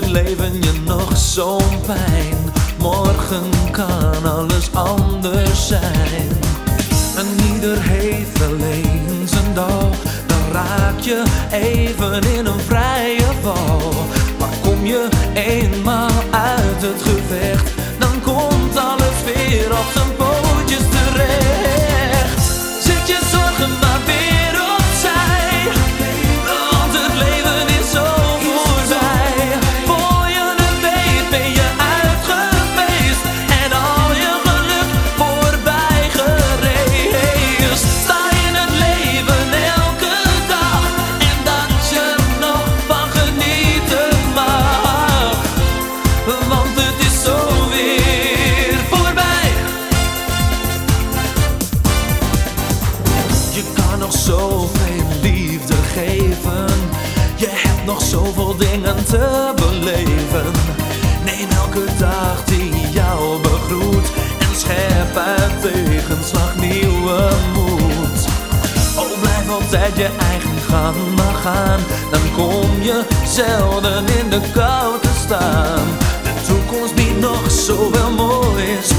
leven je nog zo'n pijn. Morgen kan alles anders zijn. En ieder heeft wel eens een dag. Dan raak je even in een vrije val. Maar kom je eenmaal uit het gevecht, dan komt alles weer op zijn pootjes terecht. Je hebt nog zoveel dingen te beleven. Neem elke dag die jou begroet. En schep uit tegenslag nieuwe moed. Oh, blijf altijd je eigen gang maar gaan. Dan kom je zelden in de kou te staan. De toekomst biedt nog zoveel moois.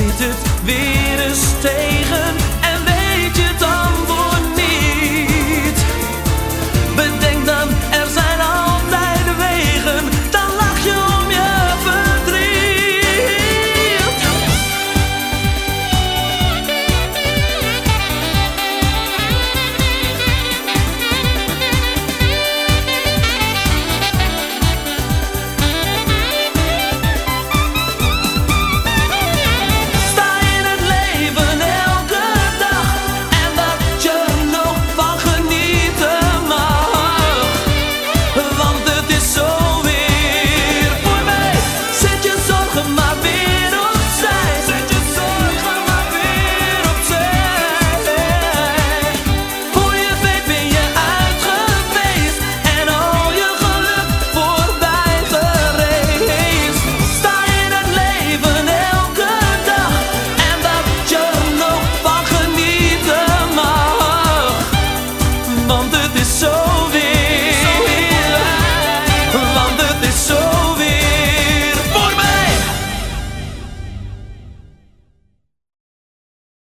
ziet het weer eens tegen.